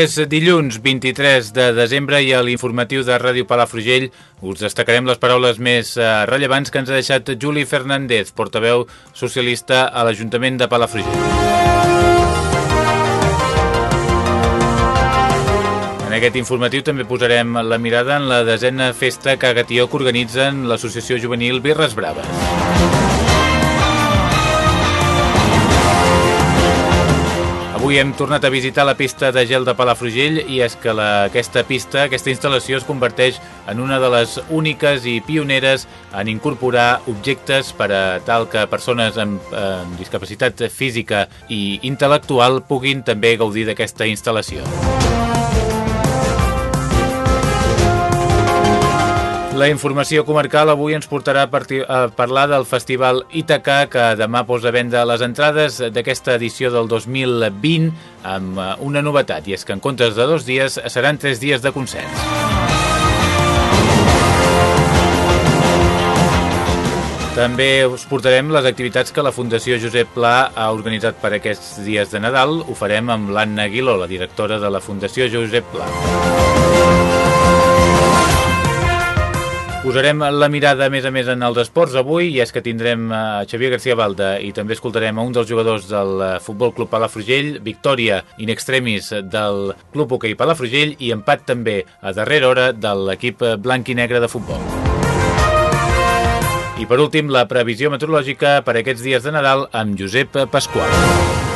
És dilluns 23 de desembre i a l'informatiu de Ràdio Palafrugell us destacarem les paraules més eh, rellevants que ens ha deixat Juli Fernández, portaveu socialista a l'Ajuntament de Palafrugell. En aquest informatiu també posarem la mirada en la desena festa que organitzen l'Associació Juvenil Birres Braves. Avui hem tornat a visitar la pista de gel de Palafrugell i és que la, aquesta pista, aquesta instal·lació es converteix en una de les úniques i pioneres en incorporar objectes per a tal que persones amb, amb discapacitat física i intel·lectual puguin també gaudir d'aquesta instal·lació. La informació comarcal avui ens portarà a, partir, a parlar del Festival Ítaca, que demà posa a venda les entrades d'aquesta edició del 2020 amb eh, una novetat, i és que en comptes de dos dies seran tres dies de concerts. També us portarem les activitats que la Fundació Josep Pla ha organitzat per aquests dies de Nadal. Ho farem amb l'Anna Aguiló, la directora de la Fundació Josep Pla. Posarem la mirada, més a més, en els esports avui, i és que tindrem a Xavier García Balda i també escoltarem a un dels jugadors del Futbol Club Palafrugell, victòria in extremis del Club Hoquei Palafrugell i empat també a darrera hora de l'equip blanc i negre de futbol. I per últim, la previsió meteorològica per aquests dies de Nadal amb Josep Pasqual.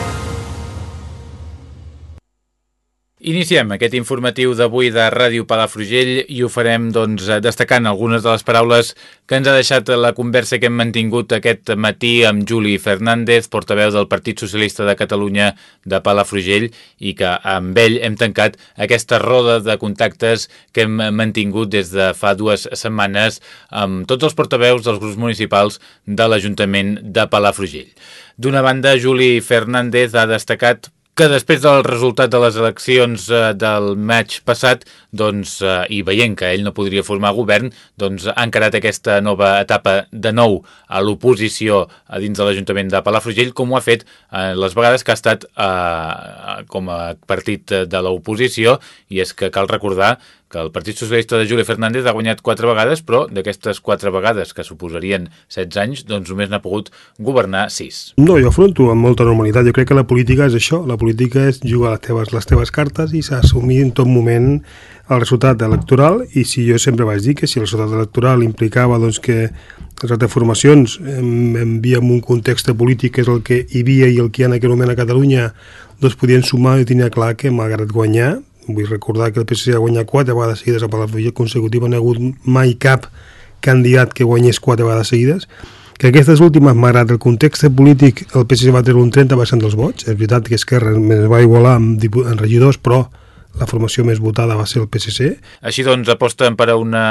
Iniciem aquest informatiu d'avui de Ràdio Palafrugell i ho farem doncs, destacant algunes de les paraules que ens ha deixat la conversa que hem mantingut aquest matí amb Juli Fernández, portaveu del Partit Socialista de Catalunya de Palafrugell i que amb ell hem tancat aquesta roda de contactes que hem mantingut des de fa dues setmanes amb tots els portaveus dels grups municipals de l'Ajuntament de Palafrugell. D'una banda, Juli Fernández ha destacat que després del resultat de les eleccions eh, del maig passat doncs, eh, i veient que ell no podria formar govern, doncs ha encarat aquesta nova etapa de nou a l'oposició dins de l'Ajuntament de Palafrugell, com ho ha fet eh, les vegades que ha estat eh, com a partit de l'oposició, i és que cal recordar que el Partit Socialista de Juli Fernández ha guanyat quatre vegades, però d'aquestes quatre vegades, que suposarien 16 anys, doncs només n'ha pogut governar 6. No, jo afronto amb molta normalitat. Jo crec que la política és això. La política és jugar les teves, les teves cartes i s'assumir en tot moment el resultat electoral i si jo sempre vaig dir que si el resultat electoral implicava doncs, que les altres formacions en, en un context polític que és el que hi havia i el que hi ha en aquell moment a Catalunya doncs podien sumar i tenia clar que malgrat guanyar Vull recordar que el PSC ha guanyat quatre vegades seguides a Palafrugell consecutiva, no ha hagut mai cap candidat que guanyés quatre vegades seguides que aquestes últimes, malgrat el context polític, el PSC va treure un 30% dels vots. És veritat que Esquerra es va igualar amb, amb regidors, però la formació més votada va ser el PSC. Així doncs aposten per a una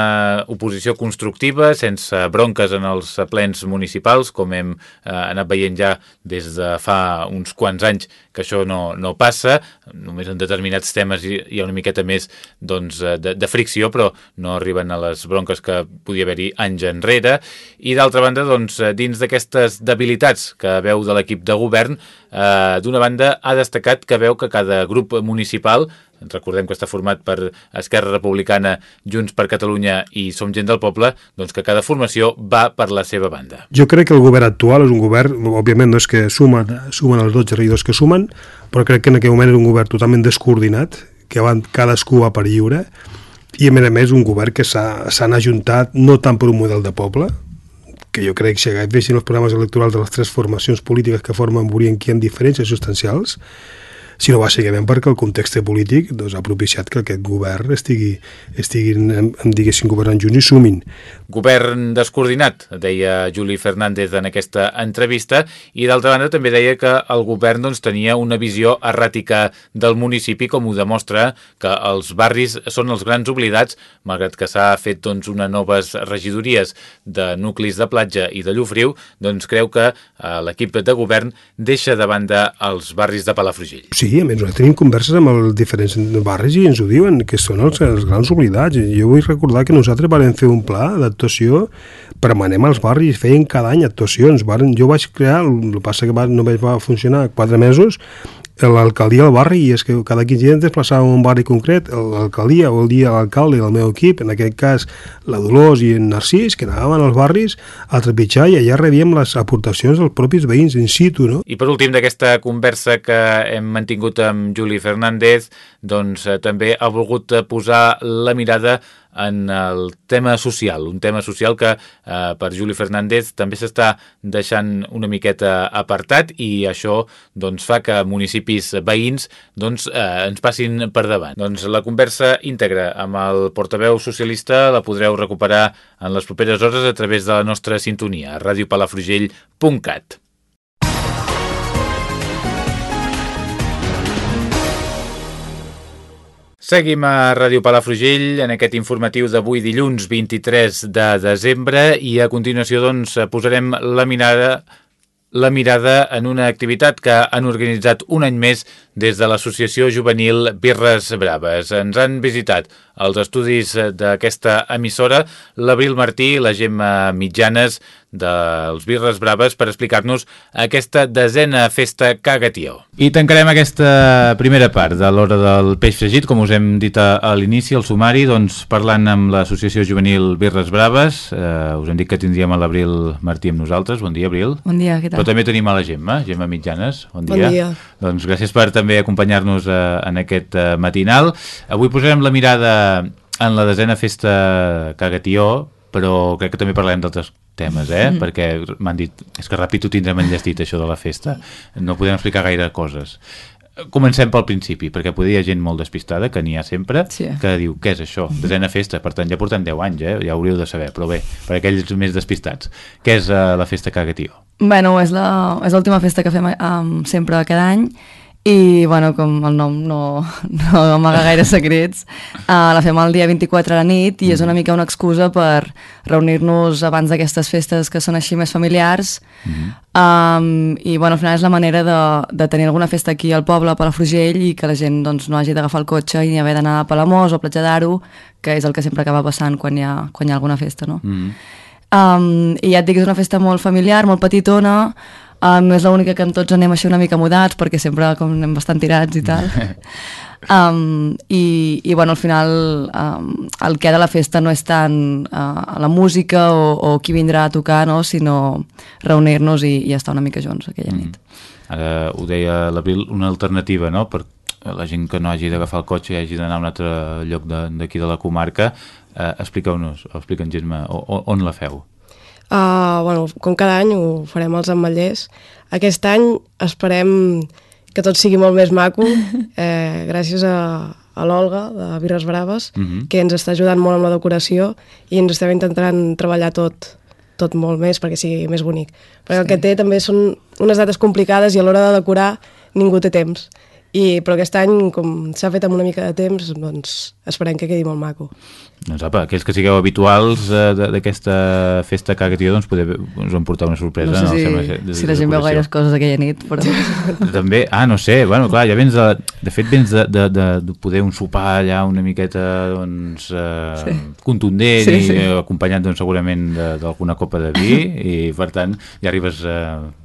oposició constructiva, sense bronques en els plens municipals, com hem eh, anat veient ja des de fa uns quants anys que això no, no passa, només en determinats temes hi, hi ha una miqueta més doncs, de, de fricció, però no arriben a les bronques que podia haver-hi anys enrere. I d'altra banda, doncs, dins d'aquestes debilitats que veu de l'equip de govern, eh, d'una banda ha destacat que veu que cada grup municipal recordem que està format per Esquerra Republicana, Junts per Catalunya i Som Gent del Poble, doncs que cada formació va per la seva banda. Jo crec que el govern actual és un govern, òbviament no és que sumen, sumen els 12 regidors que sumen, però crec que en aquell moment és un govern totalment descoordinat, que van, cadascú va per lliure, i a més a més un govern que s'han ajuntat no tant per un model de poble, que jo crec que si agafessin els programes electorals de les tres formacions polítiques que formen veurien que hi ha diferències substancials, sinó bàsicament perquè el context polític doncs, ha propiciat que aquest govern estigui, estiguin, diguéssim, governant junts i sumin. Govern descoordinat, deia Juli Fernández en aquesta entrevista, i d'altra banda també deia que el govern doncs, tenia una visió erràtica del municipi, com ho demostra que els barris són els grans oblidats, malgrat que s'ha fet doncs, una noves regidories de nuclis de platja i de Llufriu, doncs creu que eh, l'equip de govern deixa de banda els barris de Palafrugell. Sí, a més, nosaltres tenim converses amb els diferents barris i ens ho diuen, que són els, els grans oblidats. Jo vull recordar que nosaltres vam fer un pla d'actuació permanent als barris, feien cada any actuacions. Jo vaig crear, el que passa que va, només va funcionar quatre mesos, l'alcaldia del barri i és que cada 15 dies desplaçava un barri concret l'alcaldia o el dia l'alcalde i el meu equip, en aquest cas la Dolors i en Narcís, que anàvem als barris a trepitjar i allà rebíem les aportacions dels propis veïns in situ. No? I per últim d'aquesta conversa que hem mantingut amb Juli Fernández, doncs eh, també ha volgut posar la mirada en el tema social, un tema social que eh, per Juli Fernández també s'està deixant una miqueta apartat i això doncs, fa que municipis veïns doncs, eh, ens passin per davant. Doncs la conversa íntegra amb el portaveu socialista la podreu recuperar en les properes hores a través de la nostra sintonia, radiopalafrugell.cat. Seguim a Ràdio Palafrugell en aquest informatiu d'avui dilluns 23 de desembre i a continuació doncs posarem la mirada la mirada en una activitat que han organitzat un any més des de l'Associació Juvenil Birres Braves. Ens han visitat els estudis d'aquesta emissora l'Abril Martí i la Gemma Mitjanes dels Birres Braves per explicar-nos aquesta desena festa Cagatió. I tancarem aquesta primera part de l'hora del peix fregit, com us hem dit a, l'inici, el sumari, doncs parlant amb l'Associació Juvenil Birres Braves, eh, us hem dit que tindríem a l'Abril Martí amb nosaltres. Bon dia, Abril. Bon dia, què tal? Però també tenim a la Gemma, Gemma Mitjanes. Bon dia. Bon dia. Doncs gràcies per també acompanyar-nos eh, en aquest eh, matinal. Avui posarem la mirada en la desena festa Cagatió, però crec que també parlarem d'altres temes, eh? Mm. perquè m'han dit, és que ràpid ho tindrem enllestit això de la festa, no podem explicar gaire coses. Comencem pel principi, perquè poder hi ha gent molt despistada, que n'hi ha sempre, sí. que diu, què és això? Desena festa, per tant ja portem 10 anys, eh? ja hauríeu de saber, però bé, per aquells més despistats. Què és uh, la festa Cagatió? Bueno, és l'última festa que fem um, sempre cada any, i, bueno, com el nom no, no amaga gaire secrets, uh, la fem el dia 24 a la nit i és una mica una excusa per reunir-nos abans d'aquestes festes que són així més familiars mm -hmm. um, i, bueno, al final és la manera de, de tenir alguna festa aquí al poble, a Palafrugell, i que la gent doncs, no hagi d'agafar el cotxe i ni haver d'anar a Palamós o a Platja d'Aro, que és el que sempre acaba passant quan hi ha, quan hi ha alguna festa, no? Mm -hmm. um, I ja et dic, és una festa molt familiar, molt petitona, Um, és l'única que amb tots anem així una mica mudats, perquè sempre com anem bastant tirats i tal. Um, i, I, bueno, al final um, el que ha de la festa no és tant uh, la música o, o qui vindrà a tocar, no? sinó reunir-nos i, i estar una mica junts aquella nit. Mm. Ara ho deia l'Abril, una alternativa, no?, per la gent que no hagi d'agafar el cotxe i hagi d'anar a un altre lloc d'aquí de, de la comarca, eh, expliqueu-nos, explica'ns, Gemma, on la feu? Uh, bueno, com cada any ho farem als ametllers. Aquest any esperem que tot sigui molt més maco, eh, gràcies a, a l'Olga, de Birres Braves, uh mhm. -huh. que ens està ajudant molt amb la decoració i ens estem intentant treballar tot, tot molt més perquè sigui més bonic. Perquè sí. el que té també són unes dates complicades i a l'hora de decorar ningú té temps. I, però aquest any, com s'ha fet amb una mica de temps, doncs esperem que quedi molt maco. Doncs apa, aquells que sigueu habituals eh, d'aquesta festa Cagatió, doncs poder, us han portat una sorpresa. No sé si, no? De, de, si la gent veu gaires coses aquella nit, però... També, ah, no sé, bueno, clar, ja vens de, de fet vens de, de, de, de poder un sopar allà una miqueta, doncs, eh, sí. contundent sí, sí. i acompanyat, doncs, segurament d'alguna copa de vi i, per tant, ja arribes... Eh,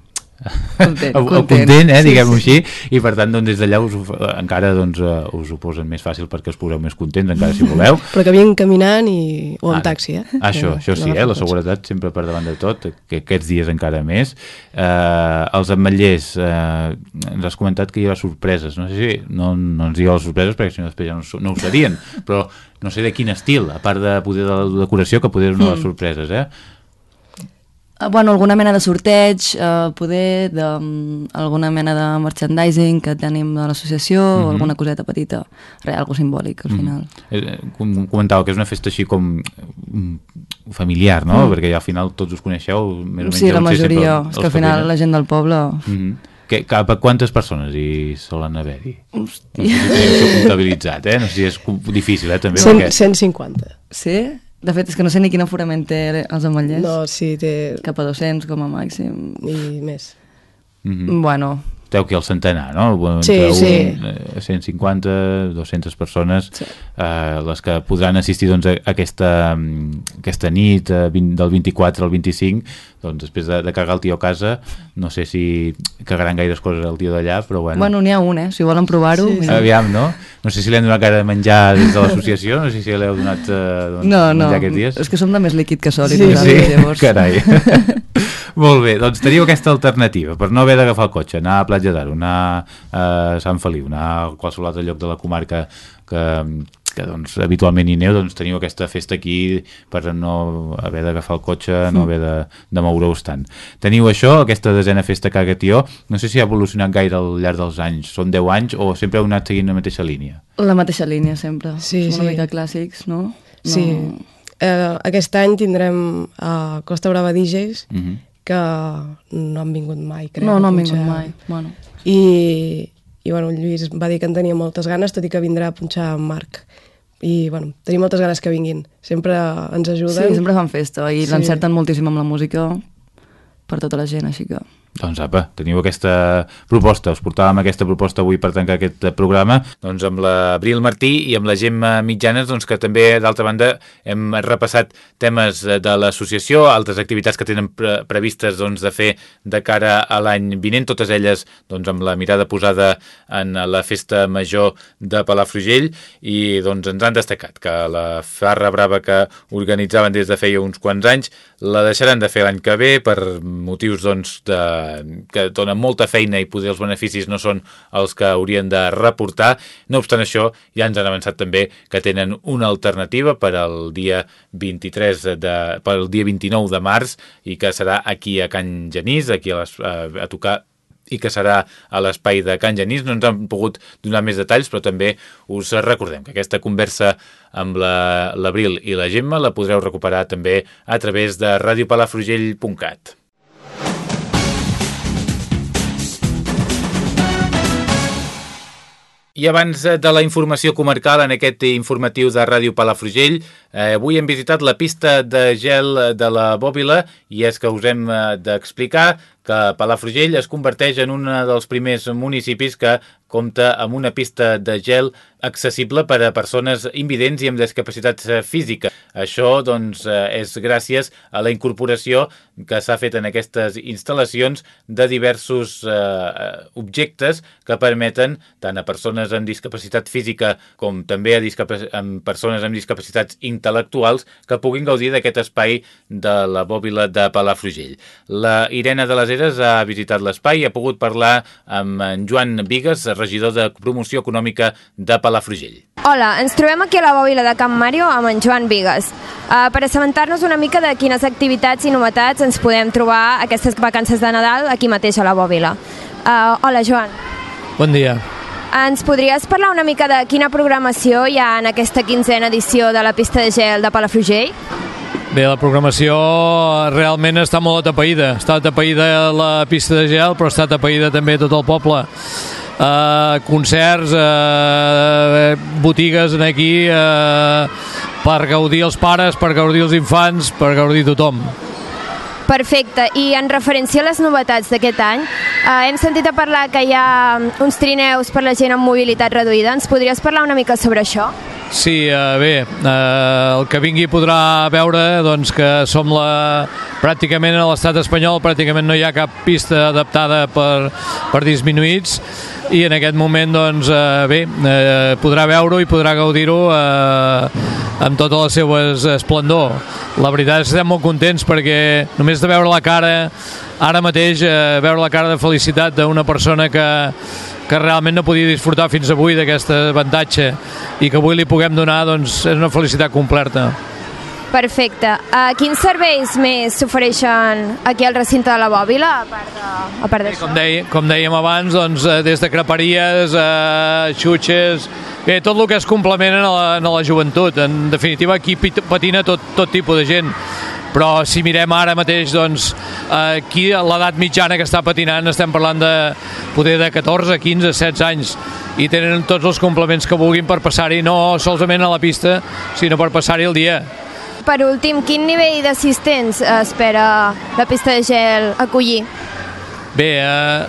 content, content, content eh, diguem-ho sí, així, i per tant doncs, des d'allà us, encara doncs, uh, us ho posen més fàcil perquè us poseu més contents, encara si voleu. Però que vinguin caminant i... o en taxi, eh? Això, això sí, eh? la seguretat sempre per davant de tot, que aquests dies encara més. Uh, els ametllers, uh, ens has comentat que hi ha sorpreses, no sé si no, no ens digueu les sorpreses perquè si no després ja no, no ho serien, però no sé de quin estil, a part de poder de la decoració, que poder una de les mm. sorpreses, eh? Uh, bueno, alguna mena de sorteig, uh, poder de, um, alguna mena de merchandising que tenim de l'associació, mm -hmm. alguna coseta petita, res, algo simbòlic al final. Mm -hmm. eh, com comentava que és una festa així com mm, familiar, no? Mm. Perquè al final tots us coneixeu més o menys. Sí, la majoria, és que al final la gent del poble... Mm -hmm. Que, cap a quantes persones hi solen haver-hi? Hòstia. No sé si comptabilitzat, eh? No sé si és difícil, eh, també. 100, perquè... 150. Sí? De fet, és que no sé ni quin aforament té els ametllers. No, sí, té... Cap a 200 com a màxim. I més. Mm -hmm. Bueno, esteu aquí al centenar, no? Entre sí, sí. Un, 150, 200 persones sí. eh, les que podran assistir doncs, a aquesta, aquesta nit eh, 20, del 24 al 25 doncs després de, de cagar el tio a casa no sé si cagaran gaires coses el tio d'allà però bueno. Bueno, n'hi ha un, eh? Si volen provar-ho. Sí, sí. Aviam, no? No sé si li han donat cara de menjar des de l'associació, no sé si l'heu donat eh, doncs, no, no. menjar aquests dies. És que som de més líquid que sòlid. Sí, sí, llavors. carai. Molt bé, doncs teniu aquesta alternativa per no haver d'agafar el cotxe, anar a Platja d'Aro, anar a Sant Feliu, anar a qualsevol altre lloc de la comarca que, que doncs, habitualment hi aneu, doncs teniu aquesta festa aquí per no haver d'agafar el cotxe, no haver de, de moure-us tant. Teniu això, aquesta desena festa que Tió, no sé si ha evolucionat gaire al llarg dels anys, són 10 anys o sempre heu anat seguint la mateixa línia? La mateixa línia, sempre. Sí, Som una sí. mica clàssics, no? no... Sí. Eh, aquest any tindrem a Costa Brava DJs, Uh -huh. que no han vingut mai, crec. No, no han vingut mai. Bueno. I, i bueno, el Lluís va dir que en tenia moltes ganes, tot i que vindrà a punxar amb Marc. I bueno, tenim moltes ganes que vinguin. Sempre ens ajuden. Sí, sempre fan festa i Sí. l'encerten moltíssim amb la música per tota la gent, així que... Doncs apa, teniu aquesta proposta, us portàvem aquesta proposta avui per tancar aquest programa, doncs amb l'Abril Martí i amb la Gemma Mitjanes, doncs que també, d'altra banda, hem repassat temes de l'associació, altres activitats que tenen pre previstes doncs, de fer de cara a l'any vinent, totes elles doncs, amb la mirada posada en la festa major de Palafrugell. I doncs, ens han destacat que la Farra Brava que organitzaven des de feia uns quants anys la deixaran de fer l'any que ve per motius doncs, de que donen molta feina i poder els beneficis no són els que haurien de reportar. No obstant això, ja ens han avançat també que tenen una alternativa per al dia 23 de, per al dia 29 de març i que serà aquí a Can Genís, aquí a, les, a, a tocar i que serà a l'espai de Can Genís. No ens han pogut donar més detalls, però també us recordem que aquesta conversa amb l'Abril la, i la Gemma la podreu recuperar també a través de radiopalafrugell.cat. I abans de la informació comarcal en aquest informatiu de Ràdio Palafrugell, eh, avui hem visitat la pista de gel de la Bòbila i és que us hem eh, d'explicar que Palafrugell es converteix en un dels primers municipis que compta amb una pista de gel accessible per a persones invidents i amb discapacitats física. Això doncs, és gràcies a la incorporació que s'ha fet en aquestes instal·lacions de diversos eh, objectes que permeten tant a persones amb discapacitat física com també a, a persones amb discapacitats intel·lectuals que puguin gaudir d'aquest espai de la bòbila de Palafrugell. La Irene de les Heres ha visitat l'espai i ha pogut parlar amb en Joan Vigues, regidor de Promoció Econòmica de Palafrugell. Hola, ens trobem aquí a la bòbila de Camp Mario amb en Joan Vigues. Uh, per assabentar-nos una mica de quines activitats i novetats ens podem trobar aquestes vacances de Nadal aquí mateix a la bòbila. Uh, hola, Joan. Bon dia. Ens podries parlar una mica de quina programació hi ha en aquesta quinzena edició de la pista de gel de Palafrugell? Bé, la programació realment està molt atapeïda. Està atapeïda la pista de gel, però està atapeïda també tot el poble. Uh, concerts, uh, botigues en aquí uh, per gaudir els pares, per gaudir els infants, per gaudir tothom. Perfecte, i en referència a les novetats d'aquest any, eh, hem sentit a parlar que hi ha uns trineus per la gent amb mobilitat reduïda. Ens podries parlar una mica sobre això? Sí, eh, bé, eh, el que vingui podrà veure doncs, que som la, pràcticament a l'estat espanyol pràcticament no hi ha cap pista adaptada per, per disminuïts i en aquest moment doncs, eh, bé, eh, podrà veure-ho i podrà gaudir-ho eh, amb tota la seva esplendor. La veritat és que estem molt contents perquè només de veure la cara, ara mateix, eh, veure la cara de felicitat d'una persona que, que realment no podia disfrutar fins avui d'aquest avantatge i que avui li puguem donar doncs, és una felicitat completa. Perfecte. Uh, quins serveis més s'ofereixen aquí al recinte de la Bòbila, a part de- a part Com, deia, com dèiem abans, doncs, eh, des de creperies, eh, xutxes, bé, tot el que es complementen a la, a la joventut. En definitiva, aquí patina tot, tot tipus de gent. Però si mirem ara mateix, doncs, eh, aquí l'edat mitjana que està patinant estem parlant de poder de 14, 15, 16 anys i tenen tots els complements que vulguin per passar-hi no solament a la pista, sinó per passar-hi el dia. Per últim, quin nivell d'assistents espera la pista de gel acollir? Bé, eh,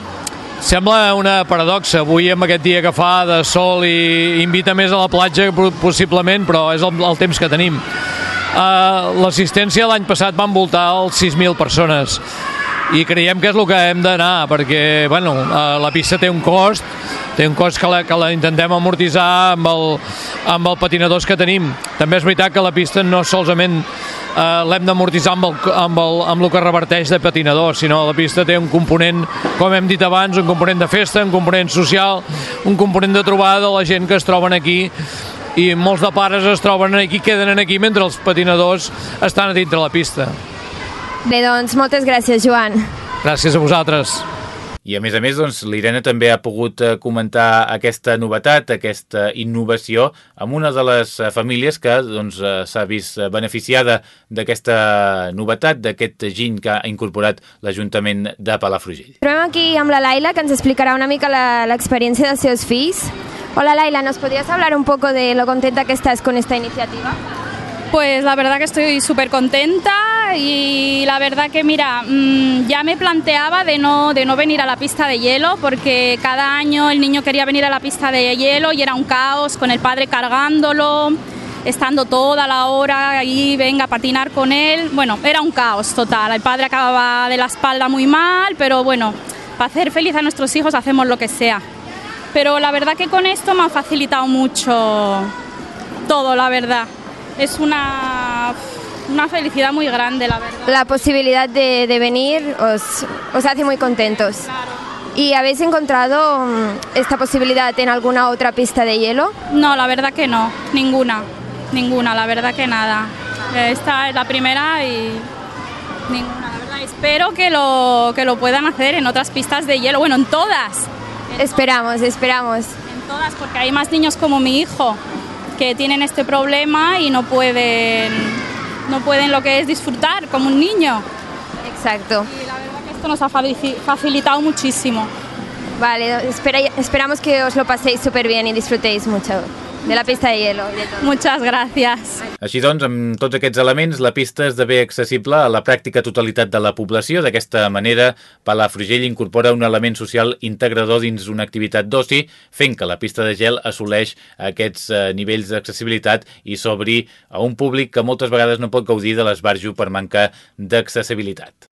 sembla una paradoxa. Avui, amb aquest dia que fa de sol i invita més a la platja, po- possiblement, però és el, el temps que tenim. Eh, L'assistència l'any passat va envoltar els 6.000 persones. I creiem que és el que hem d'anar perquè bueno, eh, la pista té un cost té un cost que la, que la intentem amortitzar amb, el, amb el patinadors que tenim. També és veritat que la pista no solament eh, l'hem d'amortitzar amb, el, amb, el, amb el que reverteix de patinadors sinó la pista té un component com hem dit abans, un component de festa, un component social un component de trobada de la gent que es troben aquí i molts de pares es troben aquí, queden aquí mentre els patinadors estan a dintre la pista. Bé, doncs, moltes gràcies, Joan. Gràcies a vosaltres. I a més a més, doncs, l'Irene també ha pogut eh, comentar aquesta novetat, aquesta innovació, amb una de les eh, famílies que doncs, eh, s'ha vist eh, beneficiada d'aquesta novetat, d'aquest giny que ha incorporat l'Ajuntament de Palafrugell. Trobem aquí amb la Laila, que ens explicarà una mica la- l'experiencia dels seus fills. Hola Laila, ¿nos podrías hablar un poco de lo contenta que estás con esta iniciativa? Pues la verdad que estoy súper contenta y la verdad que mira, mm, ya me planteaba de no, de no venir a la pista de hielo porque cada año el niño quería venir a la pista de hielo y era un caos con el padre cargándolo, estando toda la hora ahí, venga a patinar con él. Bueno, era un caos total. El padre acababa de la espalda muy mal, pero bueno, para hacer feliz a nuestros hijos hacemos lo que sea. Pero la verdad que con esto me ha facilitado mucho todo, la verdad. Es una, una felicidad muy grande, la verdad. La posibilidad de, de venir os, os hace muy contentos. ¿Y habéis encontrado mm, esta posibilidad en alguna otra pista de hielo? No, la verdad que no, ninguna, ninguna, la verdad que nada. Esta es la primera y ninguna, la verdad. Espero que lo, que lo puedan hacer en otras pistas de hielo, bueno, en todas. Esperamos, esperamos. En todas, porque hay más niños como mi hijo que tienen este problema y no pueden, no pueden lo que es disfrutar como un niño. Exacto. Y la verdad que esto nos ha faci- facilitado muchísimo. Vale, espera- esperamos que os lo paséis súper bien y disfrutéis mucho de la pista de hielo. de. Muchas gracias. Així doncs, amb tots aquests elements, la pista esdevé accessible a la pràctica totalitat de la població. D'aquesta manera, Palafrugell incorpora un element social integrador dins una activitat d'oci, fent que la pista de gel assoleix aquests eh, nivells d'accessibilitat i s'obri a un públic que moltes vegades no pot gaudir de l'esbarjo per manca d'accessibilitat.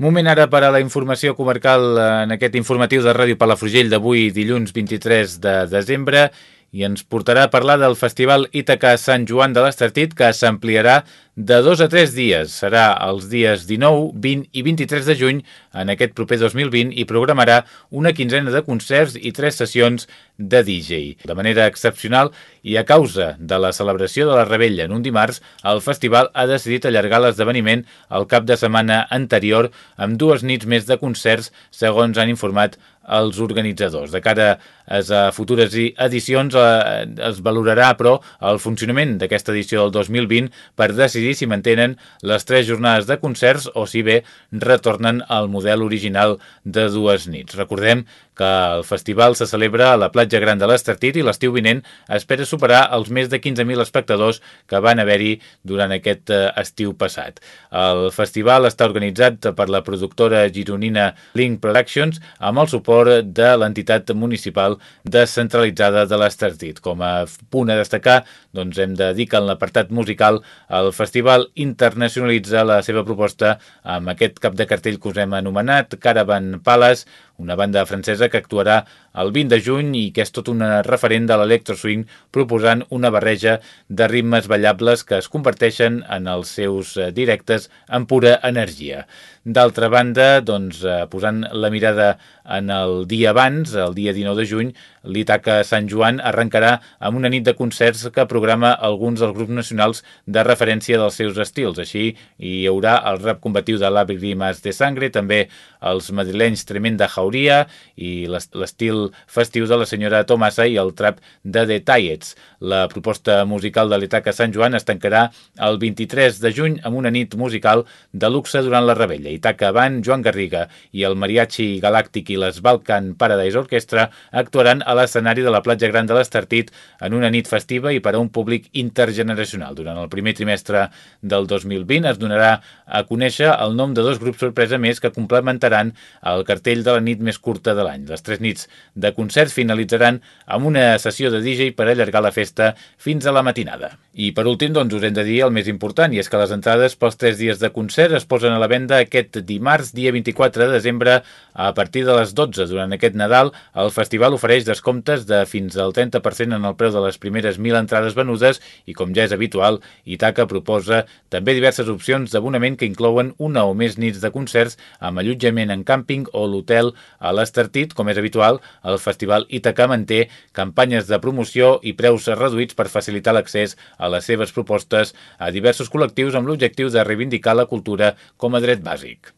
Moment ara per a la informació comarcal eh, en aquest informatiu de Ràdio Palafrugell d'avui dilluns 23 de desembre i ens portarà a parlar del Festival Ítaca Sant Joan de l'Estartit que s'ampliarà de dos a tres dies. Serà els dies 19, 20 i 23 de juny en aquest proper 2020 i programarà una quinzena de concerts i tres sessions de DJ. De manera excepcional i a causa de la celebració de la Rebella en un dimarts, el festival ha decidit allargar l'esdeveniment al cap de setmana anterior amb dues nits més de concerts, segons han informat els organitzadors. De cara a a futures edicions eh, es valorarà, però, el funcionament d'aquesta edició del 2020 per decidir si mantenen les tres jornades de concerts o si bé retornen al model original de dues nits. Recordem que el festival se celebra a la platja gran de l'Estartit i l'estiu vinent espera superar els més de 15.000 espectadors que van haver-hi durant aquest eh, estiu passat. El festival està organitzat per la productora gironina Link Productions amb el suport de l'entitat municipal descentralitzada de l'Estartit. Com a punt a destacar, doncs hem de dir que en l'apartat musical el festival internacionalitza la seva proposta amb aquest cap de cartell que us hem anomenat, Caravan Palace, una banda francesa que actuarà el 20 de juny i que és tot una referent de l'electroswing proposant una barreja de ritmes ballables que es comparteixen en els seus eh, directes amb pura energia. D'altra banda, doncs, eh, posant la mirada en el dia abans, el dia 19 de juny, l'Itaca Sant Joan arrencarà amb una nit de concerts que programa alguns dels grups nacionals de referència dels seus estils. Així, hi haurà el rap combatiu de l'Abrimas de Sangre, també els madrilenys Tremenda Jauria i l'estil festiu de la senyora Tomasa i el trap de The Tallets. La proposta musical de l'Itaca Sant Joan es tancarà el 23 de juny amb una nit musical de luxe durant la rebella. Itaca Band, Joan Garriga i el Mariachi Galàctic i les Balkan Paradise Orchestra actuaran a l'escenari de la platja Gran de l'Estartit en una nit festiva i per a un públic intergeneracional. Durant el primer trimestre del 2020 es donarà a conèixer el nom de dos grups sorpresa més que complementaran el cartell de la nit més curta de l'any. Les tres nits de concerts finalitzaran amb una sessió de DJ per allargar la festa fins a la matinada. I per últim, doncs, us hem de dir el més important, i és que les entrades pels tres dies de concert es posen a la venda aquest dimarts, dia 24 de desembre, a partir de les 12. Durant aquest Nadal, el festival ofereix descomptes de fins al 30% en el preu de les primeres 1.000 entrades venudes i, com ja és habitual, Itaca proposa també diverses opcions d'abonament que inclouen una o més nits de concerts amb allotjament en càmping o l'hotel a l'Estartit. Com és habitual, el festival Itaca manté campanyes de promoció i preus reduïts per facilitar l'accés a les seves propostes a diversos col·lectius amb l'objectiu de reivindicar la cultura com a dret bàsic.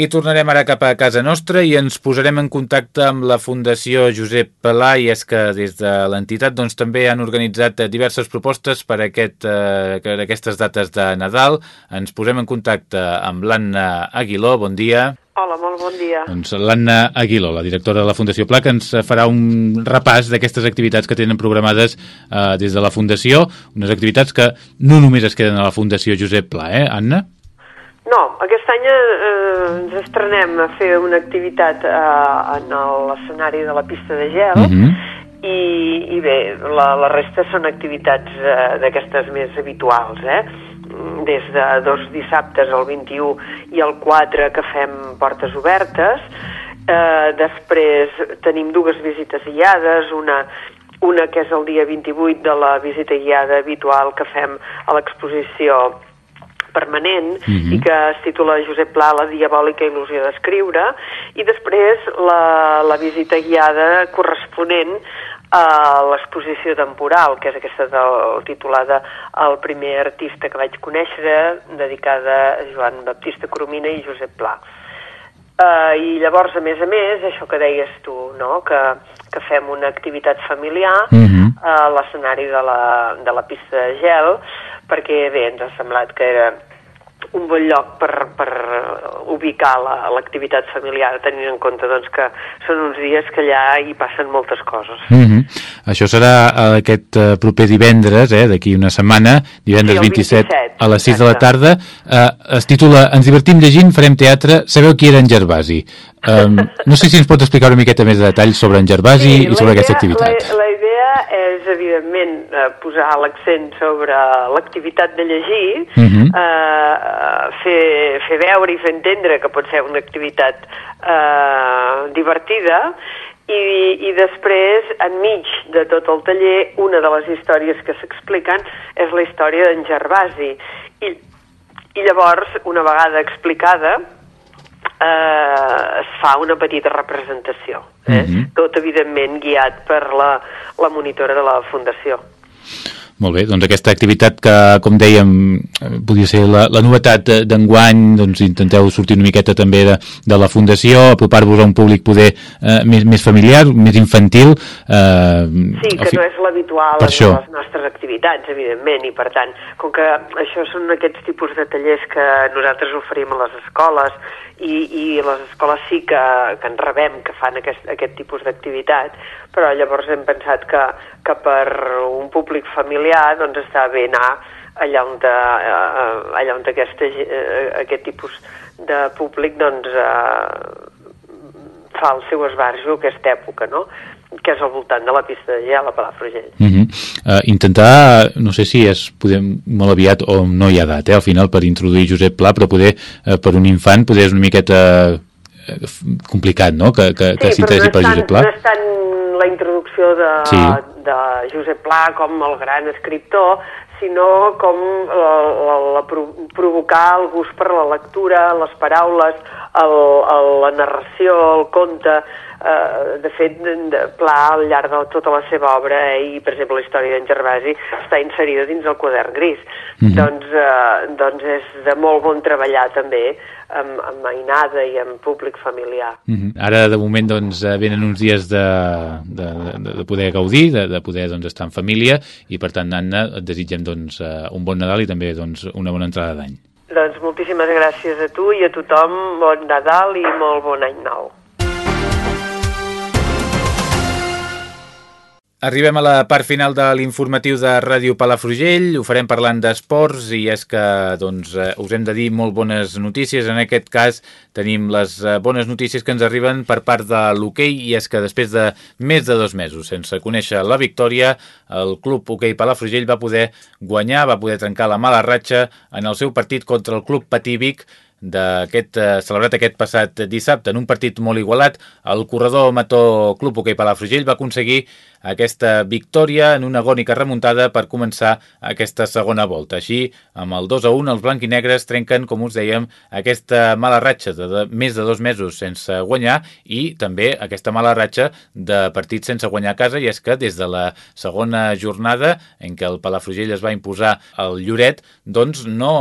I tornarem ara cap a casa nostra i ens posarem en contacte amb la Fundació Josep Pelà i és que des de l'entitat doncs, també han organitzat diverses propostes per, aquest, eh, per aquestes dates de Nadal. Ens posem en contacte amb l'Anna Aguiló. Bon dia. Hola, molt bon dia. Doncs l'Anna Aguiló, la directora de la Fundació Pla, que ens farà un repàs d'aquestes activitats que tenen programades eh, des de la Fundació, unes activitats que no només es queden a la Fundació Josep Pla, eh, Anna? No, aquest any eh, ens estrenem a fer una activitat eh, en l'escenari de la pista de gel Uh -huh. i, i bé, la, la resta són activitats eh, d'aquestes més habituals, eh? des de dos dissabtes, el 21 i el 4, que fem portes obertes. Eh, després tenim dues visites guiades, una, una que és el dia 28 de la visita guiada habitual que fem a l'exposició permanent uh -huh. i que es titula Josep Pla, la diabòlica il·lusió d'escriure, i després la, la visita guiada corresponent a l'exposició temporal, que és aquesta del, titulada El primer artista que vaig conèixer, dedicada a Joan Baptista Coromina i Josep Pla. Uh, I llavors, a més a més, això que deies tu, no? que, que fem una activitat familiar Uh -huh. a l'escenari de, la, de la pista de gel, perquè bé, ens ha semblat que era un bon lloc per, per ubicar l'activitat la, familiar, tenint en compte doncs, que són uns dies que allà hi passen moltes coses. Uh -huh. Això serà eh, aquest eh, proper divendres, eh, d'aquí una setmana, divendres Sí, el 27, 27, a les 6 de la exacte. tarda. Eh, es titula Ens divertim llegint, farem teatre. Sabeu qui era en Gervasi? Um, no sé si ens pots explicar una miqueta més de detalls sobre en Gervasi i sobre la aquesta idea- activitat. La, la idea és, evidentment, eh, posar l'accent sobre l'activitat de llegir, Uh -huh. eh, fer, fer veure i fer entendre que pot ser una activitat eh, divertida, i, i després, enmig de tot el taller, una de les històries que s'expliquen és la història d'en Gervasi. I, I llavors, una vegada explicada, eh, es fa una petita representació. Eh? Mhm. Tot, evidentment, guiat per la, la monitora de la Fundació. Molt bé, doncs aquesta activitat que, com dèiem, eh, podia ser la, la novetat d'enguany, doncs intenteu sortir una miqueta també de, de la Fundació, apropar-vos a un públic poder eh, més, més familiar, més infantil. Eh, Sí, que fi- no és l'habitual en això. les nostres activitats, evidentment, i per tant, com que això són aquests tipus de tallers que nosaltres oferim a les escoles i, i les escoles sí que, que en rebem, que fan aquest, aquest tipus d'activitat, però llavors hem pensat que, que per un públic familiar doncs està bé anar allà on, de, allà on aquesta, aquest tipus de públic doncs, eh, fa el seu esbarjo aquesta època, no? Que és al voltant de la pista de gel a Palafrugell. Uh -huh. uh, intentar, no sé si és podem, molt aviat o no hi ha edat, eh, al final per introduir Josep Pla, però poder uh, per un infant poder és una miqueta uh, complicat, no?, que, que, que sí, s'interessi no per Josep Pla. No és tant la introducció de, Sí. de Josep Pla com el gran escriptor, sinó com la, la, la pro- provocar el gust per la lectura, les paraules, el, el, la narració, el conte, eh, de fet, de, Pla al llarg de tota la seva obra, eh, i per exemple la història d'en Gervasi està inserida dins el quadern gris. Mhm. doncs, eh, doncs és de molt bon treballar també amb, amb mainada i amb públic familiar. Uh -huh. Ara, de moment, doncs, eh, venen uns dies de, de, de, de poder gaudir, de, de poder doncs, estar en família, i per tant, Anna, et desitgem doncs, eh, un bon Nadal i també doncs, una bona entrada d'any. Doncs moltíssimes gràcies a tu i a tothom. Bon Nadal i molt bon any nou. Arribem a la part final de l'informatiu de Ràdio Palafrugell, ho farem parlant d'esports i és que doncs, eh, us hem de dir molt bones notícies. En aquest cas tenim les eh, bones notícies que ens arriben per part de l'hoquei i és que després de més de dos mesos sense conèixer la victòria, el club hoquei Palafrugell va poder guanyar, va poder trencar la mala ratxa en el seu partit contra el club Patí Vic d'aquest eh, celebrat aquest passat dissabte en un partit molt igualat, el corredor Mató Club Hoquei Palafrugell va aconseguir aquesta victòria en una agònica remuntada per començar aquesta segona volta. Així, amb el 2 a 1, els blanquinegres trenquen, com us dèiem, aquesta mala ratxa de, de més de dos mesos sense guanyar i també aquesta mala ratxa de partits sense guanyar a casa i és que des de la segona jornada en què el Palafrugell es va imposar al Lloret, doncs no,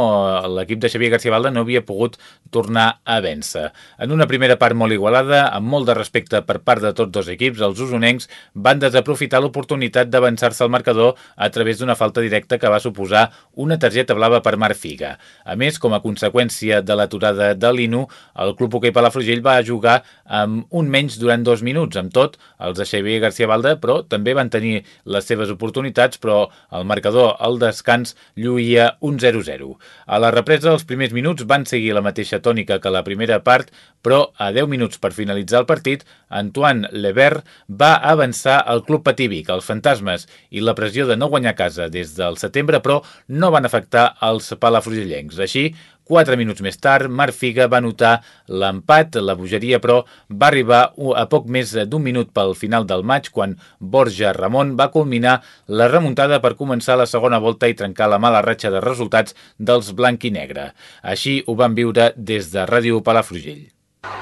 l'equip de Xavier García Balda no havia pogut tornar a vèncer. En una primera part molt igualada, amb molt de respecte per part de tots dos equips, els usonencs van desaprofitar l'oportunitat d'avançar-se al marcador a través d'una falta directa que va suposar una targeta blava per Marc Figa. A més, com a conseqüència de l'aturada de l'Inu, el Club Hoquei Palafrugell va jugar amb un menys durant dos minuts. Amb tot, els de Xavier García Balda, però també van tenir les seves oportunitats, però el marcador al descans lluïa un 0-0. A la represa, els primers minuts van seguir la mateixa tònica que la primera part, però a 10 minuts per finalitzar el partit, Antoine Lebert va avançar al Club Patívic, els fantasmes i la pressió de no guanyar casa des del setembre, però no van afectar els palafrugellencs. Així, Quatre minuts més tard, Marc Figa va notar l'empat, la bogeria, però va arribar a poc més d'un minut pel final del maig, quan Borja Ramon va culminar la remuntada per començar la segona volta i trencar la mala ratxa de resultats dels blanc i negre. Així ho van viure des de Ràdio Palafrugell.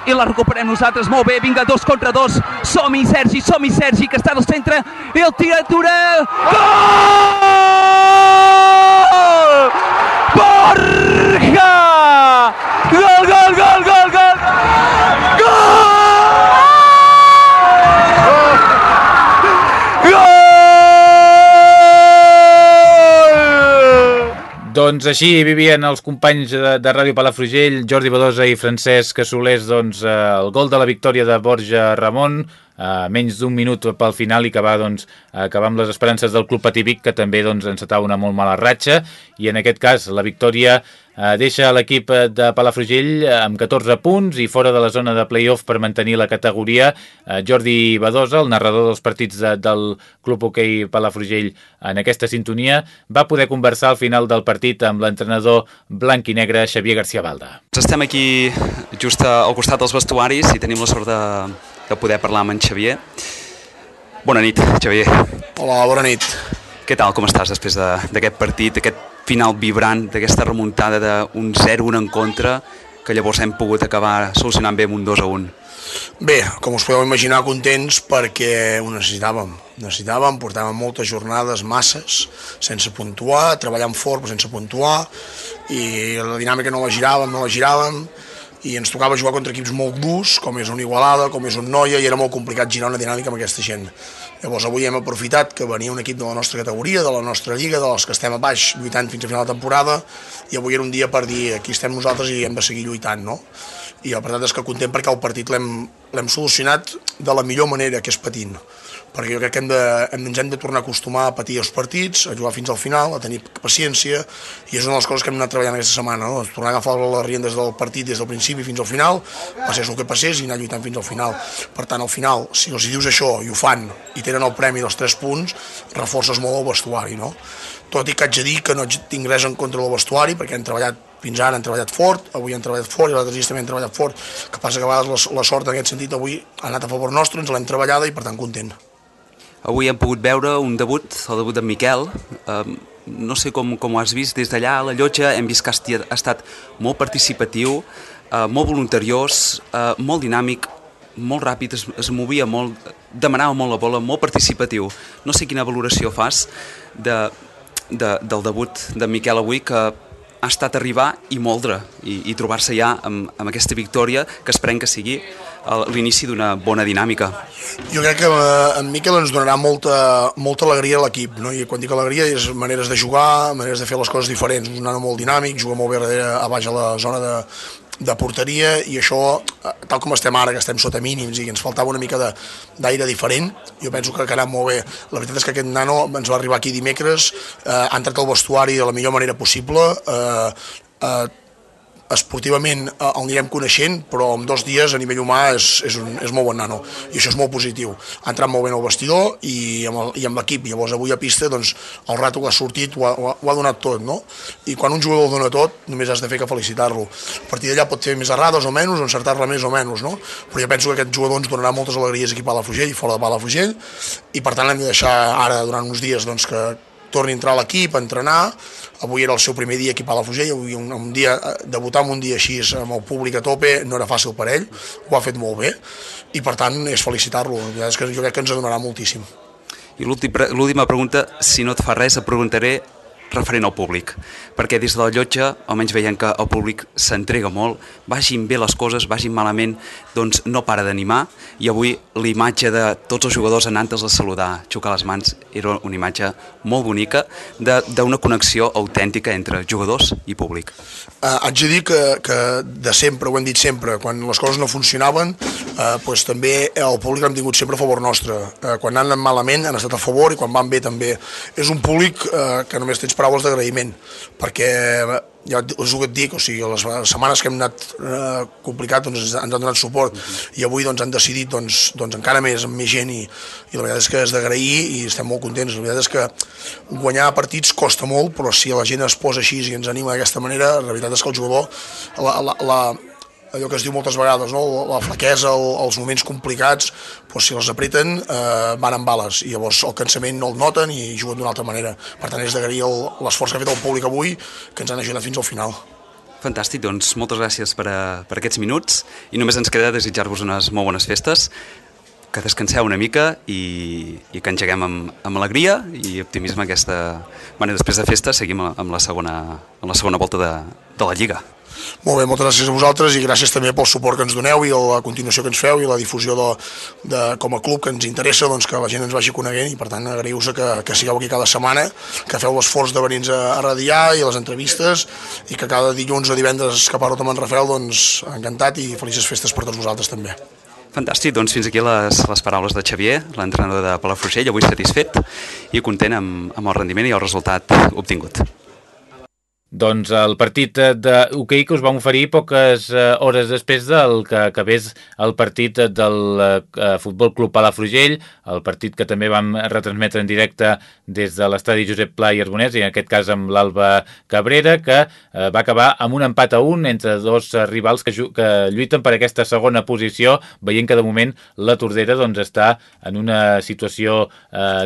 I la recuperem nosaltres, molt bé, vinga, dos contra dos, som-hi Sergi, som-hi Sergi, que està al centre, i el tiratura, gol! Borja! Gol, gol, gol, gol, Doncs així vivien els companys de, de Ràdio Palafrugell, Jordi Badosa i Francesc Solés, doncs, eh, el gol de la victòria de Borja Ramon, a menys d'un minut pel final i que va doncs, acabar amb les esperances del Club Pativic, que també doncs, encetava una molt mala ratxa, i en aquest cas la victòria eh, deixa l'equip de Palafrugell amb 14 punts i fora de la zona de play-off per mantenir la categoria. Eh, Jordi Badosa, el narrador dels partits de, del Club Hoquei Palafrugell en aquesta sintonia, va poder conversar al final del partit amb l'entrenador blanc i negre Xavier García Balda. Estem aquí just al costat dels vestuaris i tenim la sort de, de poder parlar amb en Xavier. Bona nit, Xavier. Hola, bona nit. Què tal, com estàs després de- d'aquest partit, d'aquest final vibrant, d'aquesta remuntada d'un 0-1 en contra, que llavors hem pogut acabar solucionant bé amb un 2-1? Bé, com us podeu imaginar, contents perquè ho necessitàvem. Necessitàvem, portàvem moltes jornades, masses, sense puntuar, treballant fort però sense puntuar, i la dinàmica no la giràvem, no la giràvem, i ens tocava jugar contra equips molt durs, com és un Igualada, com és un Noia, i era molt complicat girar una dinàmica amb aquesta gent. Llavors avui hem aprofitat que venia un equip de la nostra categoria, de la nostra lliga, dels que estem a baix lluitant fins a final de temporada, i avui era un dia per dir aquí estem nosaltres i hem de seguir lluitant, no? I la veritat és que content perquè el partit l'hem solucionat de la millor manera, que és patint. Perquè jo crec que hem de, hem, ens hem de tornar a acostumar a patir els partits, a jugar fins al final, a tenir paciència, i és una de les coses que hem anat treballant aquesta setmana, no? tornar a agafar les riendes del partit des del principi fins al final, passés el que passés i anar lluitant fins al final. Per tant, al final, si els dius això i ho fan i tenen el premi dels 3 punts, reforces molt el vestuari, no? Tot i que haig de dir que no tinc res en contra del vestuari, perquè han treballat fins ara han treballat fort, avui han treballat fort i l'altre dia també han treballat fort, que passa que a vegades la, la sort en aquest sentit avui ha anat a favor nostre, ens l'hem treballada i per tant content. Avui hem pogut veure un debut, el debut d'en Miquel, eh, no sé com, com ho has vist des d'allà a la llotja, hem vist que ha estat molt participatiu, eh, molt voluntariós, eh, molt dinàmic, molt ràpid, es, es movia molt, demanava molt la bola, molt participatiu. No sé quina valoració fas de, de, del debut de Miquel avui, que ha estat arribar i moldre i, i trobar-se ja amb, amb aquesta victòria que esperem que sigui l'inici d'una bona dinàmica. Jo crec que eh, en Miquel ens donarà molta, molta alegria a l'equip, no? i quan dic alegria és maneres de jugar, maneres de fer les coses diferents, un nano molt dinàmic, juga molt bé a baix a la zona de, de porteria i això, eh, tal com estem ara, que estem sota mínims i ens faltava una mica d'aire diferent, jo penso que ha anat molt bé. La veritat és que aquest nano ens va arribar aquí dimecres, eh, ha entrat al vestuari de la millor manera possible, eh, eh, esportivament eh, el anirem coneixent, però en dos dies a nivell humà és, és, un, és molt bon nano i això és molt positiu. Ha entrat molt bé en el vestidor i amb l'equip, llavors avui a pista doncs, el rato que ha sortit ho ha, ho ha donat tot, no? I quan un jugador dona tot, només has de fer que felicitar-lo. A partir d'allà pot fer més errades o menys, o encertar-la més o menys, no? Però jo penso que aquest jugador ens donarà moltes alegries aquí a Palafrugell i fora de Palafrugell i per tant hem de deixar ara durant uns dies doncs, que, torni a entrar a l'equip, a entrenar, avui era el seu primer dia aquí a Palafrugell, avui un, un dia, eh, debutar en un dia així amb el públic a tope no era fàcil per ell, ho ha fet molt bé i per tant és felicitar-lo, és que jo crec que ens donarà moltíssim. I l'última pregunta, si no et fa res, et preguntaré referent al públic, perquè des de la llotja almenys veiem que el públic s'entrega molt, vagin bé les coses, vagin malament, doncs no para d'animar, i avui l'imatge de tots els jugadors anant-los a saludar, xocar les mans, era una imatge molt bonica d'una connexió autèntica entre jugadors i públic. Uh, haig de dir que, que de sempre, ho hem dit sempre, quan les coses no funcionaven, uh, pues, també el públic hem tingut sempre a favor nostre. Uh, quan han anat malament han estat a favor i quan van bé també. És un públic uh, que només tens paraules d'agraïment, perquè ja us ho dic, o sigui, les setmanes que hem anat eh, complicat doncs, ens, han donat suport uh -huh. i avui doncs, han decidit doncs, doncs, encara més amb més gent i, i la veritat és que és d'agrair i estem molt contents. La veritat és que guanyar partits costa molt, però si la gent es posa així i ens anima d'aquesta manera, la veritat és que el jugador la, la, la, allò que es diu moltes vegades, no? la flaquesa, el, els moments complicats, doncs si els apreten eh, van amb bales i llavors el cansament no el noten i juguen d'una altra manera. Per tant, és d'agrair l'esforç que ha fet el públic avui, que ens han ajudat fins al final. Fantàstic, doncs moltes gràcies per, a, per aquests minuts i només ens queda desitjar-vos unes molt bones festes, que descanseu una mica i, i que engeguem amb, amb alegria i optimisme aquesta... Bueno, després de festa seguim amb la segona, amb la segona volta de, de la Lliga. Molt bé, moltes gràcies a vosaltres i gràcies també pel suport que ens doneu i la continuació que ens feu i la difusió de, de com a club que ens interessa doncs, que la gent ens vagi coneguent i per tant agraïu-vos que, que sigueu aquí cada setmana, que feu l'esforç de venir a, a radiar i les entrevistes i que cada dilluns o divendres parlo amb en Rafael, doncs encantat i felices festes per tots vosaltres també. Fantàstic, doncs fins aquí les, les paraules de Xavier, l'entrenador de Palafrugell, avui satisfet i content amb, amb el rendiment i el resultat obtingut. Doncs el partit d'hoquei que us vam oferir poques eh, hores després del que acabés el partit del eh, Futbol Club Palafrugell, el partit que també vam retransmetre en directe des de l'estadi Josep Pla i Arbonès, i en aquest cas amb l'Alba Cabrera, que eh, va acabar amb un empat a un entre dos rivals que, que lluiten per aquesta segona posició, veient que de moment la Tordera doncs, està en una situació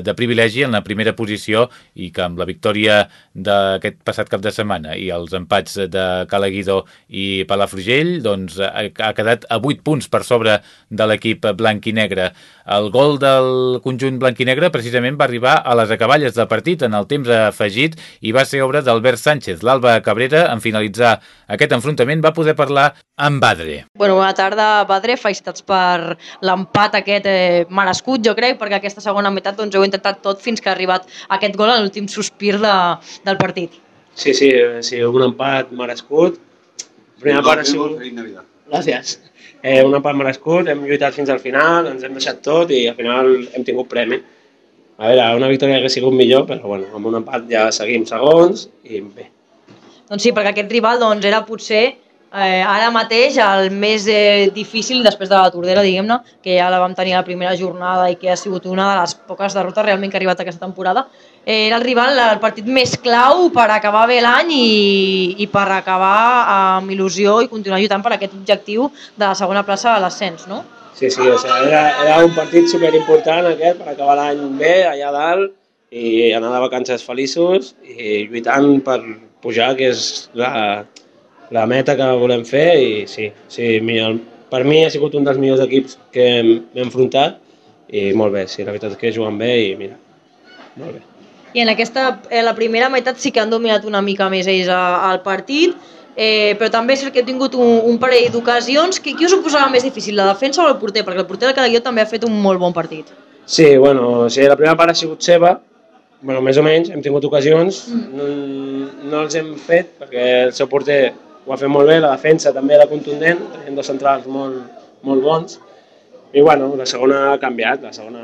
de privilegi en la primera posició i que amb la victòria d'aquest passat cap de setmana i els empats de Calaguidó i Palafrugell doncs, ha quedat a 8 punts per sobre de l'equip blanc i negre. El gol del conjunt blanc i negre precisament va arribar a les acaballes del partit en el temps afegit i va ser obra d'Albert Sánchez. L'Alba Cabrera, en finalitzar aquest enfrontament, va poder parlar amb Badre. Bueno, bona tarda, Badre. Felicitats per l'empat aquest eh, merescut, jo crec, perquè aquesta segona meitat doncs, heu intentat tot fins que ha arribat aquest gol a l'últim sospir de, del partit. Sí, sí, sí, un empat merescut. La primera part ha sigut... gràcies. Eh, un empat merescut, hem lluitat fins al final, ens hem deixat tot i al final hem tingut premi. A veure, una victòria hauria sigut millor, però bueno, amb un empat ja seguim segons i bé. Doncs sí, perquè aquest rival doncs, era potser eh, ara mateix el més eh, difícil després de la Tordera, diguem-ne, que ja la vam tenir a la primera jornada i que ha sigut una de les poques derrotes realment que ha arribat aquesta temporada. Eh, era el rival, el partit més clau per acabar bé l'any i, i per acabar amb il·lusió i continuar lluitant per aquest objectiu de la segona plaça de l'ascens, no? Sí, sí, o sigui, era, era un partit superimportant aquest per acabar l'any bé allà dalt i anar de vacances feliços i lluitant per pujar, que és la, la meta que volem fer i sí, sí mi, el, per mi ha sigut un dels millors equips que hem enfrontat i molt bé, sí, la veritat és que juguen bé i mira, molt bé. I en aquesta, en la primera meitat sí que han dominat una mica més ells al partit, eh, però també és que he tingut un, un parell d'ocasions. Qui, qui us ho posava més difícil, la defensa o el porter? Perquè el porter de Calaguió també ha fet un molt bon partit. Sí, bueno, o sigui, la primera part ha sigut seva, bueno, més o menys, hem tingut ocasions, mm. no, no els hem fet perquè el seu porter ho ha fet molt bé, la defensa també era contundent, tenim dos centrals molt, molt bons, i bueno, la segona ha canviat, la segona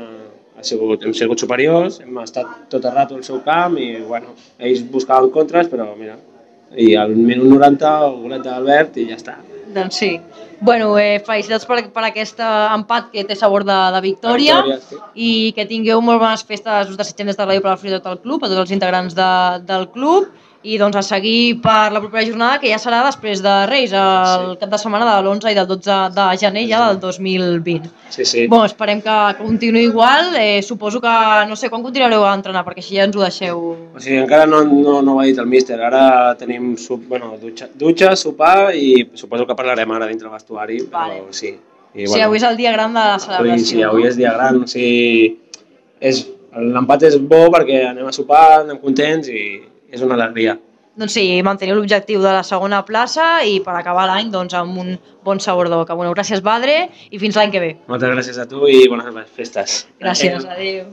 ha sigut, hem sigut superiors, hem estat tot el rato al seu camp i bueno, ells buscaven contres, però mira, i al minut 90 el golet d'Albert i ja està. Doncs sí. Bueno, eh, felicitats per, per aquest empat que té sabor de, de victòria, victòria sí. i que tingueu molt bones festes, us desitgem des de la per la Fritat del club, a tots els integrants de, del club, i doncs a seguir per la propera jornada que ja serà després de Reis, el sí. cap de setmana de l'11 i del 12 de gener ja del 2020. Sí, sí. Bon, esperem que continuï igual, eh, suposo que no sé quan continuareu a entrenar perquè així ja ens ho deixeu... O sigui, encara no, no, no ho ha dit el míster, ara tenim sup, bueno, dutxa, dutxa, sopar i suposo que parlarem ara dintre el vestuari, però vale. sí. I, bueno, sí, avui és el dia gran de la celebració. Sí, sí avui és dia gran, o sigui, és, l'empat és bo perquè anem a sopar, anem contents i és una alegria. Doncs sí, mantenir l'objectiu de la segona plaça i per acabar l'any doncs, amb un bon sabor de boca. Bueno, gràcies, Badre, i fins l'any que ve. Moltes gràcies a tu i bones festes. Gràcies, adéu.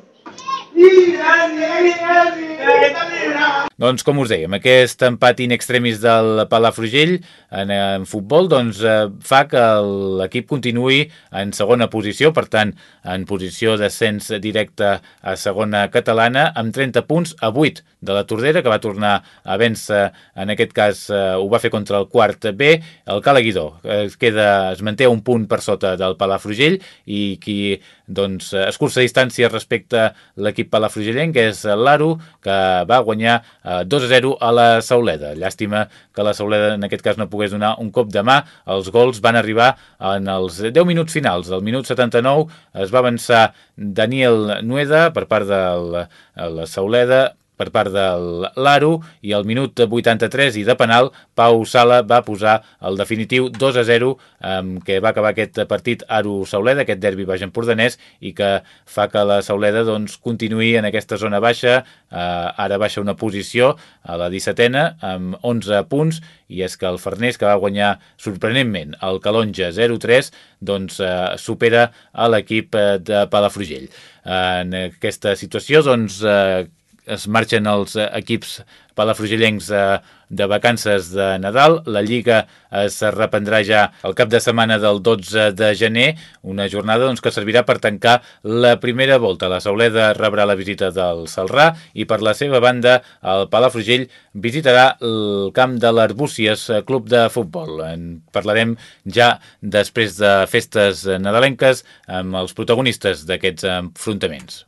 Doncs com us dèiem, aquest empat in extremis del Palafrugell en, en futbol doncs, eh, fa que l'equip continuï en segona posició, per tant, en posició d'ascens directe a segona catalana, amb 30 punts a 8 de la Tordera, que va tornar a vèncer, en aquest cas eh, ho va fer contra el quart B, el Calaguidor. Es, queda, es manté un punt per sota del Palafrugell i qui doncs, escurça distància respecte a l'equip palafrugellenc, que és l'Aro, que va guanyar eh, 2 a 0 a la Sauleda. Llàstima que la Sauleda en aquest cas no pogués donar un cop de mà. Els gols van arribar en els 10 minuts finals. Al minut 79 es va avançar Daniel Nueda per part de la Sauleda per part de l'Aro i al minut 83 i de penal Pau Sala va posar el definitiu 2 a 0 amb què va acabar aquest partit Aro-Sauleda, aquest derbi baix empordanès i que fa que la Sauleda doncs, continuï en aquesta zona baixa eh, ara baixa una posició a la 17ena amb 11 punts i és que el Farners que va guanyar sorprenentment el Calonja 0-3 doncs eh, supera a l'equip eh, de Palafrugell. En aquesta situació doncs eh, es marxen els eh, equips palafrugellencs de, de vacances de Nadal. La Lliga es reprendrà ja el cap de setmana del 12 de gener, una jornada doncs, que servirà per tancar la primera volta. La Sauleda rebrà la visita del Salrà i per la seva banda el Palafrugell visitarà el camp de l'Arbúcies Club de Futbol. En parlarem ja després de festes nadalenques amb els protagonistes d'aquests enfrontaments.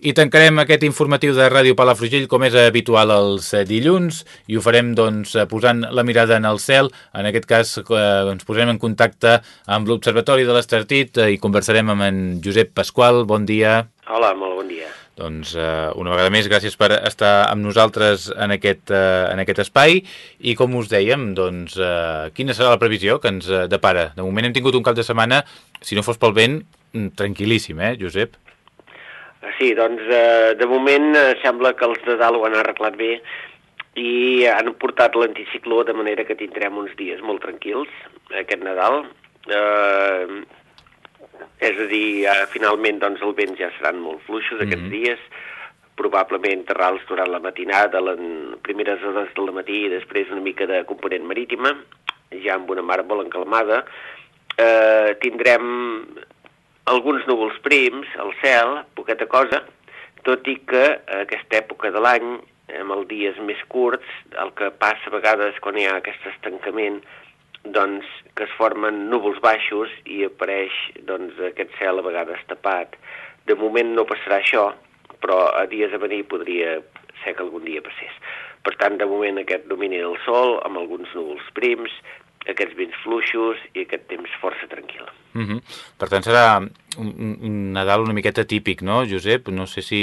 I tancarem aquest informatiu de Ràdio Palafrugell com és habitual els eh, dilluns i ho farem doncs, eh, posant la mirada en el cel. En aquest cas eh, ens posarem en contacte amb l'Observatori de l'Estartit i conversarem amb en Josep Pasqual. Bon dia. Hola, molt bon dia. Doncs eh, una vegada més, gràcies per estar amb nosaltres en aquest, eh, en aquest espai i com us dèiem, doncs, eh, quina serà la previsió que ens depara? De moment hem tingut un cap de setmana, si no fos pel vent, mm, tranquil·líssim, eh, Josep? Sí, doncs eh, de moment eh, sembla que els de dalt ho han arreglat bé i han portat l'anticicló de manera que tindrem uns dies molt tranquils aquest Nadal. Eh, és a dir, eh, finalment doncs, el vent ja seran molt fluixos aquests mm -hmm. dies, probablement terrals durant la matinada, les primeres hores del matí i després una mica de component marítima, ja amb una mar molt encalmada. Eh, tindrem alguns núvols prims al cel, poqueta cosa, tot i que a aquesta època de l'any, amb els dies més curts, el que passa a vegades quan hi ha aquest estancament, doncs que es formen núvols baixos i apareix doncs, aquest cel a vegades tapat. De moment no passarà això, però a dies a venir podria ser que algun dia passés. Per tant, de moment aquest domini del sol, amb alguns núvols prims, aquests vents fluixos i aquest temps força tranquil. Mm -hmm. Per tant, serà un, un Nadal una miqueta típic, no, Josep? No sé si...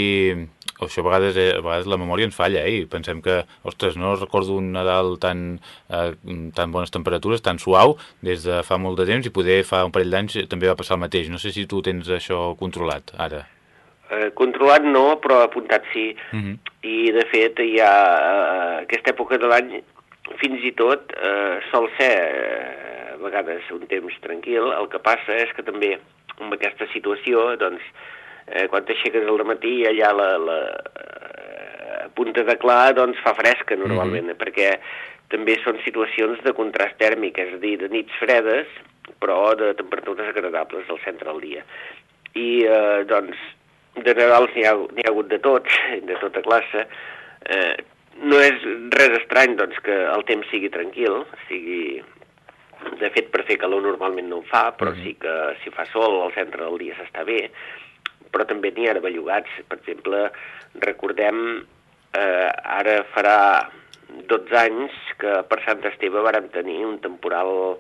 O això a vegades, eh, a vegades la memòria ens falla, eh? I pensem que, ostres, no recordo un Nadal tan, eh, tan bones temperatures, tan suau, des de fa molt de temps, i poder fa un parell d'anys també va passar el mateix. No sé si tu tens això controlat, ara. Eh, controlat no, però apuntat sí. Mm -hmm. I, de fet, ha eh, aquesta època de l'any fins i tot eh, sol ser eh, a vegades un temps tranquil, el que passa és que també amb aquesta situació, doncs, eh, quan t'aixeques al matí allà la, la eh, punta de clar doncs fa fresca normalment, mm -hmm. perquè també són situacions de contrast tèrmic, és a dir, de nits fredes, però de temperatures agradables al centre del dia. I, eh, doncs, de Nadals n'hi ha, ha hagut de tots, de tota classe, eh, no és res estrany doncs, que el temps sigui tranquil, sigui... De fet, per fer calor normalment no ho fa, però mm -hmm. sí que si fa sol al centre del dia s'està bé, però també n'hi ha de bellugats. Per exemple, recordem, eh, ara farà 12 anys que per Sant Esteve vàrem tenir un temporal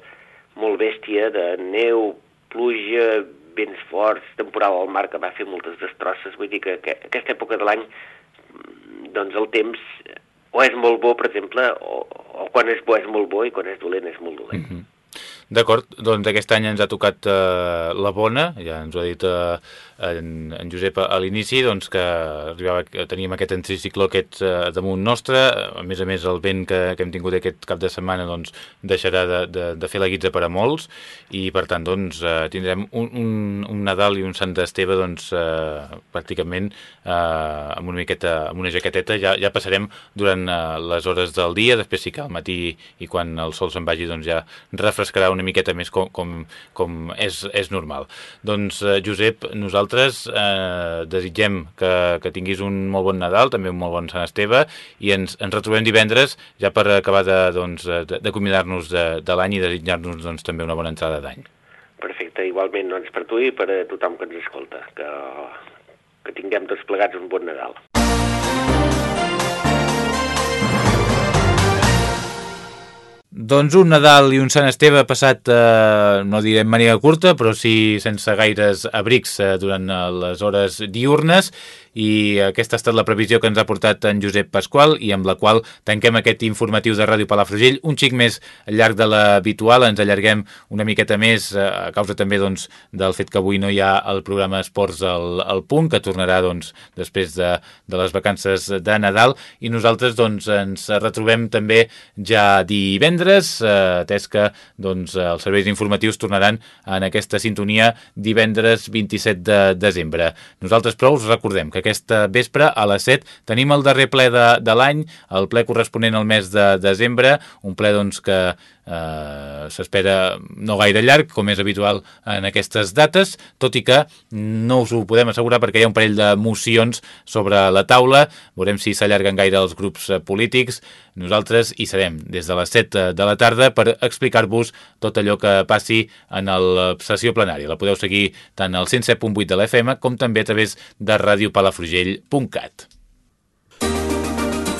molt bèstia de neu, pluja, vents forts, temporal al mar que va fer moltes destrosses. Vull dir que, que aquesta època de l'any doncs el temps o és molt bo, per exemple, o, o quan és bo és molt bo i quan és dolent és molt dolent. Mm -hmm. D'acord, doncs aquest any ens ha tocat eh, la bona, ja ens ho ha dit eh, en, en Josep a l'inici, doncs que arribava, teníem aquest anticicló aquest eh, damunt nostre, a més a més el vent que, que hem tingut aquest cap de setmana doncs deixarà de, de, de fer la guitza per a molts. I per tant doncs eh, tindrem un, un, un Nadal i un Sant Esteve doncs eh, pràcticament eh, amb una miqueta, amb una jaqueteta. Ja, ja passarem durant eh, les hores del dia, després sí que al matí i quan el sol se'n vagi doncs ja refrescarà una miqueta més com, com, com és, és normal. Doncs eh, Josep, nosaltres nosaltres eh, desitgem que, que tinguis un molt bon Nadal, també un molt bon Sant Esteve, i ens, ens retrobem divendres ja per acabar de, doncs, de, de de, de l'any i desitjar-nos doncs, també una bona entrada d'any. Perfecte, igualment doncs, per tu i per a tothom que ens escolta, que, que tinguem tots plegats un bon Nadal. Doncs un Nadal i un Sant Esteve passat, eh, no direm mania curta, però sí sense gaires abrics eh, durant eh, les hores diurnes i aquesta ha estat la previsió que ens ha portat en Josep Pasqual i amb la qual tanquem aquest informatiu de Ràdio Palafrugell un xic més llarg de l'habitual, ens allarguem una miqueta més eh, a causa també doncs, del fet que avui no hi ha el programa Esports al, al punt, que tornarà doncs, després de, de les vacances de Nadal i nosaltres doncs, ens retrobem també ja divendres, eh, atès que doncs, els serveis informatius tornaran en aquesta sintonia divendres 27 de desembre. Nosaltres, però, us recordem que aquesta vespre a les 7 tenim el darrer ple de, de l'any, el ple corresponent al mes de desembre, un ple doncs, que eh, s'espera no gaire llarg, com és habitual en aquestes dates, tot i que no us ho podem assegurar perquè hi ha un parell de mocions sobre la taula, veurem si s'allarguen gaire els grups eh, polítics, nosaltres hi serem des de les 7 de la tarda per explicar-vos tot allò que passi en la sessió plenària. La podeu seguir tant al 107.8 de l'FM com també a través de Ràdio Palafrugell palafrugell.cat.